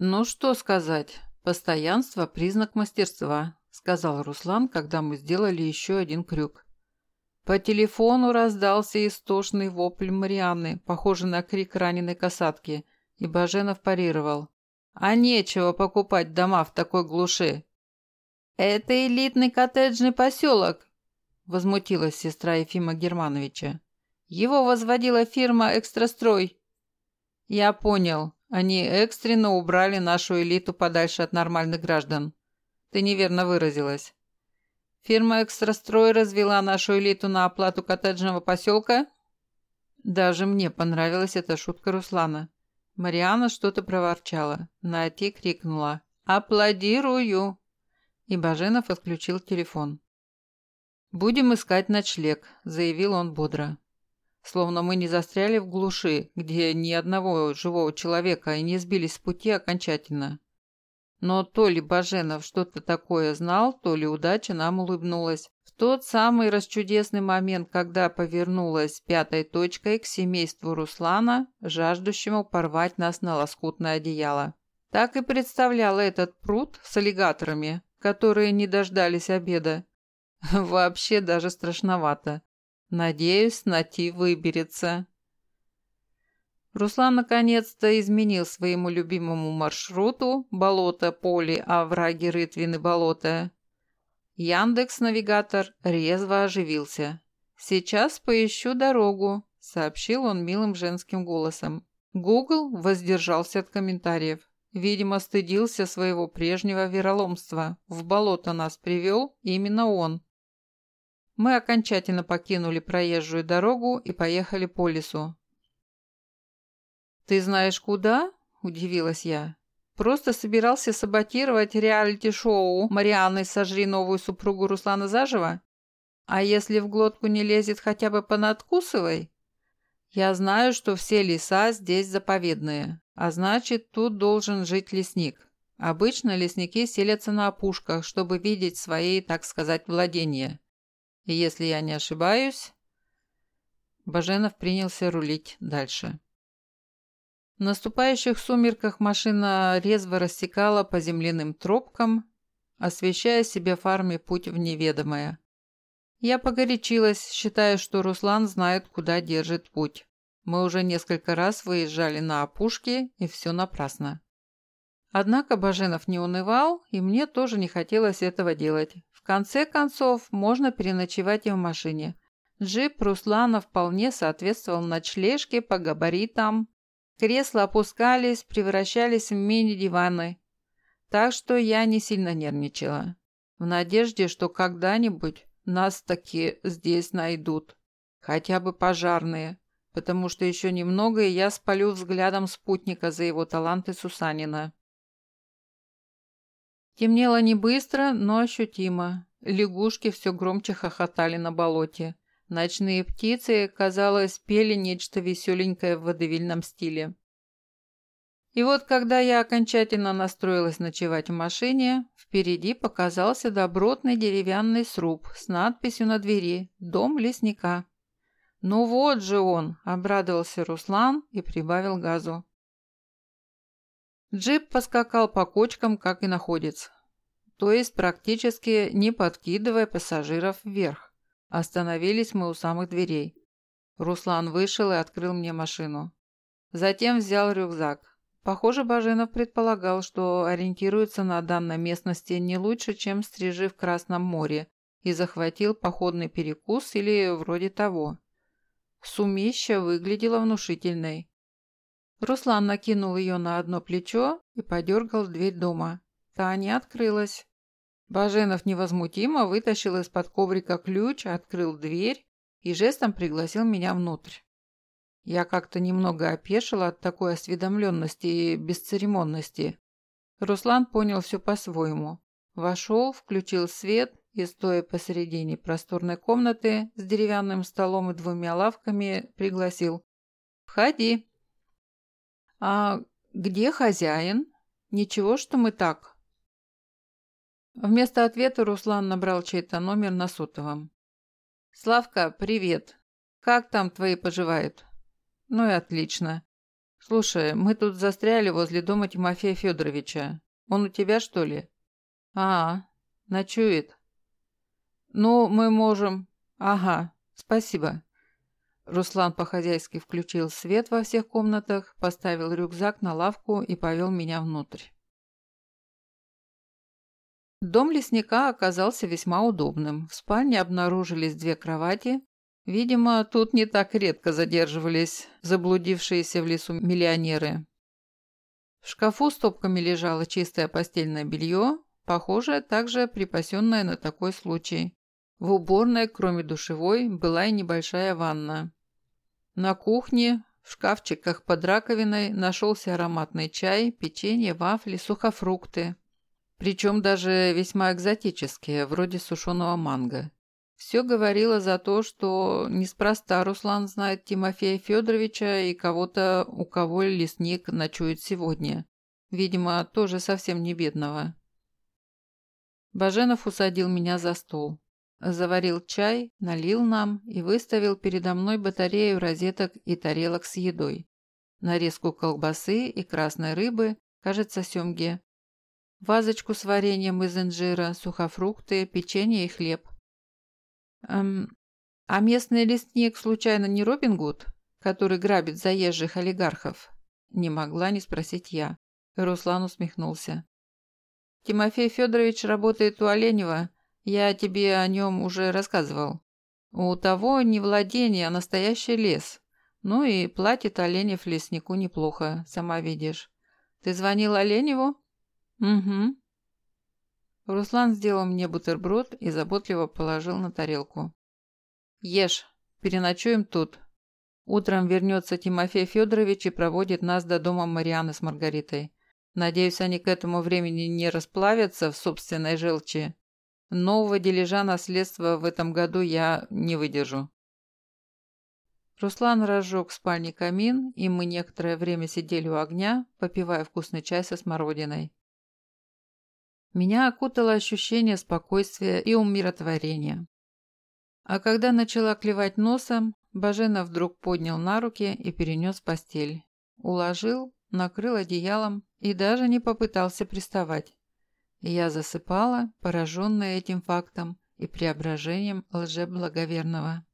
«Ну что сказать, постоянство – признак мастерства», – сказал Руслан, когда мы сделали еще один крюк. По телефону раздался истошный вопль Марианны, похожий на крик раненой касатки, и Баженов парировал. «А нечего покупать дома в такой глуши!» «Это элитный коттеджный поселок!» – возмутилась сестра Ефима Германовича. «Его возводила фирма «Экстрастрой». «Я понял. Они экстренно убрали нашу элиту подальше от нормальных граждан. Ты неверно выразилась. Фирма «Экстрастрой» развела нашу элиту на оплату коттеджного поселка? Даже мне понравилась эта шутка Руслана. Мариана что-то проворчала. Нати крикнула «Аплодирую!» И Баженов отключил телефон. «Будем искать ночлег», – заявил он бодро. Словно мы не застряли в глуши, где ни одного живого человека и не сбились с пути окончательно. Но то ли Баженов что-то такое знал, то ли удача нам улыбнулась. В тот самый расчудесный момент, когда повернулась пятой точкой к семейству Руслана, жаждущему порвать нас на лоскутное одеяло. Так и представляла этот пруд с аллигаторами, которые не дождались обеда. Вообще даже страшновато. Надеюсь, Нати выберется. Руслан наконец-то изменил своему любимому маршруту болото, поле, овраги, рытвины, болото. Яндекс-навигатор резво оживился. «Сейчас поищу дорогу», — сообщил он милым женским голосом. Гугл воздержался от комментариев. Видимо, стыдился своего прежнего вероломства. В болото нас привел именно он. Мы окончательно покинули проезжую дорогу и поехали по лесу. «Ты знаешь куда?» – удивилась я. «Просто собирался саботировать реалити-шоу Марианны «Сожри новую супругу Руслана заживо»? А если в глотку не лезет, хотя бы понадкусывай?» «Я знаю, что все леса здесь заповедные, а значит, тут должен жить лесник. Обычно лесники селятся на опушках, чтобы видеть свои, так сказать, владения. Если я не ошибаюсь...» Баженов принялся рулить дальше. В наступающих сумерках машина резво рассекала по земляным тропкам, освещая себе фарме путь в неведомое. Я погорячилась, считая, что Руслан знает, куда держит путь. Мы уже несколько раз выезжали на опушки, и все напрасно. Однако Баженов не унывал, и мне тоже не хотелось этого делать. Конце концов, можно переночевать и в машине. Джип Руслана вполне соответствовал ночлежке по габаритам, Кресла опускались, превращались в мини-диваны. Так что я не сильно нервничала. В надежде, что когда-нибудь нас таки здесь найдут. Хотя бы пожарные. Потому что еще немного, и я спалю взглядом спутника за его таланты Сусанина. Темнело не быстро, но ощутимо. Лягушки все громче хохотали на болоте. Ночные птицы, казалось, пели нечто веселенькое в водевильном стиле. И вот, когда я окончательно настроилась ночевать в машине, впереди показался добротный деревянный сруб с надписью на двери «Дом лесника». «Ну вот же он!» – обрадовался Руслан и прибавил газу. Джип поскакал по кочкам, как и находится, то есть практически не подкидывая пассажиров вверх. Остановились мы у самых дверей. Руслан вышел и открыл мне машину. Затем взял рюкзак. Похоже, Баженов предполагал, что ориентируется на данной местности не лучше, чем стрижи в Красном море, и захватил походный перекус или вроде того. Сумища выглядела внушительной. Руслан накинул ее на одно плечо и подергал дверь дома. Та не открылась. Баженов невозмутимо вытащил из-под коврика ключ, открыл дверь и жестом пригласил меня внутрь. Я как-то немного опешила от такой осведомленности и бесцеремонности. Руслан понял все по-своему. Вошел, включил свет и, стоя посередине просторной комнаты с деревянным столом и двумя лавками, пригласил. «Входи». «А где хозяин? Ничего, что мы так, Вместо ответа Руслан набрал чей-то номер на сотовом. «Славка, привет. Как там твои поживают?» «Ну и отлично. Слушай, мы тут застряли возле дома Тимофея Федоровича. Он у тебя, что ли? А, ночует. Ну, мы можем... Ага, спасибо. Руслан по-хозяйски включил свет во всех комнатах, поставил рюкзак на лавку и повел меня внутрь. Дом лесника оказался весьма удобным. В спальне обнаружились две кровати. Видимо, тут не так редко задерживались заблудившиеся в лесу миллионеры. В шкафу стопками лежало чистое постельное белье, похожее также припасенное на такой случай. В уборной, кроме душевой, была и небольшая ванна. На кухне, в шкафчиках под раковиной, нашелся ароматный чай, печенье, вафли, сухофрукты. Причем даже весьма экзотические, вроде сушеного манго. Все говорило за то, что неспроста Руслан знает Тимофея Федоровича и кого-то, у кого лесник ночует сегодня. Видимо, тоже совсем не бедного. Баженов усадил меня за стол. Заварил чай, налил нам и выставил передо мной батарею розеток и тарелок с едой. Нарезку колбасы и красной рыбы, кажется, семги. Вазочку с вареньем из инжира, сухофрукты, печенье и хлеб. Эм, а местный лесник случайно не Робин Гуд, который грабит заезжих олигархов? Не могла не спросить я. Руслан усмехнулся. Тимофей Федорович работает у Оленева, я тебе о нем уже рассказывал. У того не владение, а настоящий лес. Ну и платит Оленев леснику неплохо, сама видишь. Ты звонил Оленеву? Угу. Руслан сделал мне бутерброд и заботливо положил на тарелку. Ешь, переночуем тут. Утром вернется Тимофей Федорович и проводит нас до дома Марианы с Маргаритой. Надеюсь, они к этому времени не расплавятся в собственной желчи Нового дележа наследства в этом году я не выдержу. Руслан разжег в спальне камин, и мы некоторое время сидели у огня, попивая вкусный чай со смородиной. Меня окутало ощущение спокойствия и умиротворения. А когда начала клевать носом, Бажена вдруг поднял на руки и перенес в постель. Уложил, накрыл одеялом и даже не попытался приставать. Я засыпала, пораженная этим фактом и преображением лжеблаговерного.